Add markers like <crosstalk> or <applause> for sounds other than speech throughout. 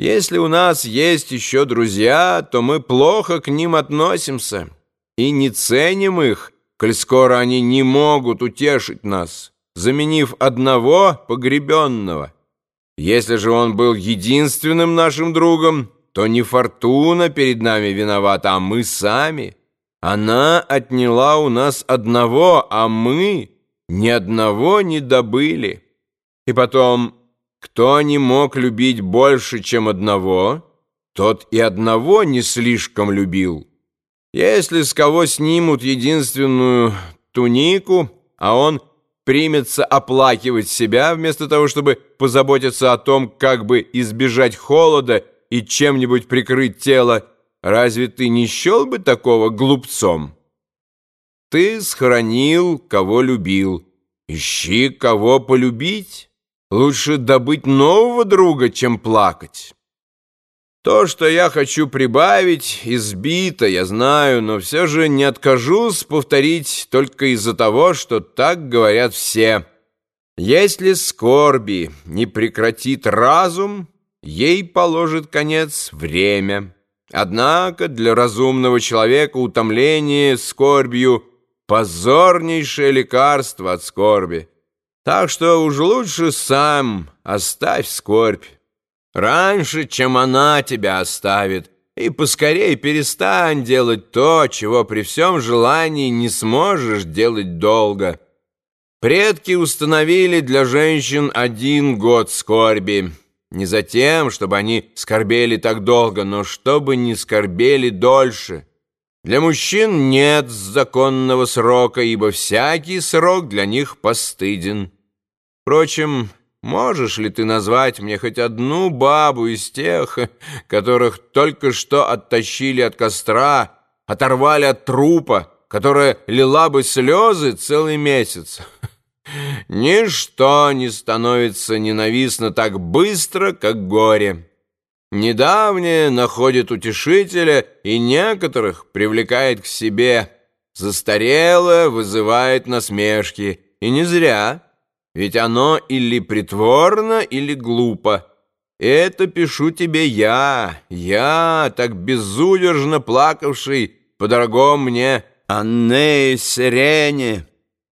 Если у нас есть еще друзья, то мы плохо к ним относимся и не ценим их, коль скоро они не могут утешить нас, заменив одного погребенного. Если же он был единственным нашим другом, то не фортуна перед нами виновата, а мы сами. Она отняла у нас одного, а мы ни одного не добыли. И потом, кто не мог любить больше, чем одного, тот и одного не слишком любил. Если с кого снимут единственную тунику, а он примется оплакивать себя, вместо того, чтобы позаботиться о том, как бы избежать холода и чем-нибудь прикрыть тело, разве ты не счел бы такого глупцом? Ты схоронил, кого любил. Ищи, кого полюбить. Лучше добыть нового друга, чем плакать. То, что я хочу прибавить, избито, я знаю, но все же не откажусь повторить только из-за того, что так говорят все. Если скорби не прекратит разум, ей положит конец время. Однако для разумного человека утомление скорбью — позорнейшее лекарство от скорби. Так что уж лучше сам оставь скорбь. Раньше, чем она тебя оставит, и поскорей перестань делать то, чего при всем желании не сможешь делать долго. Предки установили для женщин один год скорби. Не за тем, чтобы они скорбели так долго, но чтобы не скорбели дольше. Для мужчин нет законного срока, ибо всякий срок для них постыден. Впрочем, можешь ли ты назвать мне хоть одну бабу из тех, которых только что оттащили от костра, оторвали от трупа, которая лила бы слезы целый месяц?» <laughs> Ничто не становится ненавистно так быстро, как горе. Недавнее находит утешителя и некоторых привлекает к себе. Застарелое вызывает насмешки. И не зря, ведь оно или притворно, или глупо. Это пишу тебе я, я, так безудержно плакавший по дорогом мне Анне Сирене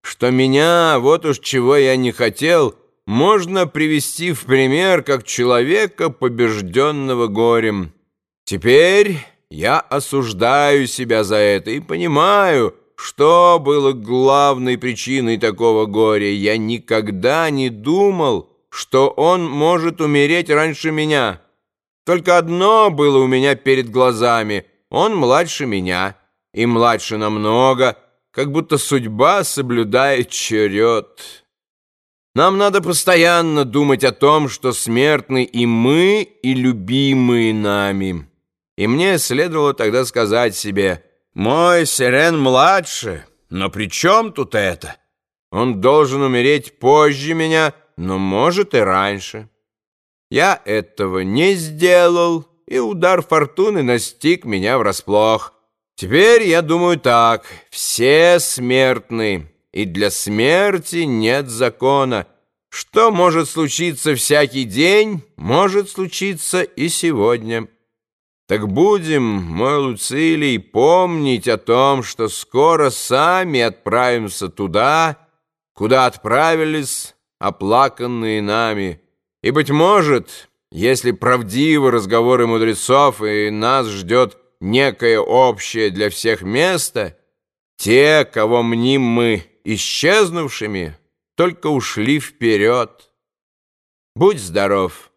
что меня, вот уж чего я не хотел, можно привести в пример как человека, побежденного горем. Теперь я осуждаю себя за это и понимаю, что было главной причиной такого горя. Я никогда не думал, что он может умереть раньше меня. Только одно было у меня перед глазами — он младше меня, и младше намного — как будто судьба соблюдает черед. Нам надо постоянно думать о том, что смертны и мы, и любимые нами. И мне следовало тогда сказать себе, «Мой Сирен младше, но при чем тут это? Он должен умереть позже меня, но может и раньше». Я этого не сделал, и удар фортуны настиг меня врасплох. Теперь я думаю так, все смертны, и для смерти нет закона. Что может случиться всякий день, может случиться и сегодня. Так будем, мой Луцилий, помнить о том, что скоро сами отправимся туда, куда отправились оплаканные нами. И, быть может, если правдивы разговоры мудрецов, и нас ждет некое общее для всех место, те, кого мним мы исчезнувшими, только ушли вперед. Будь здоров!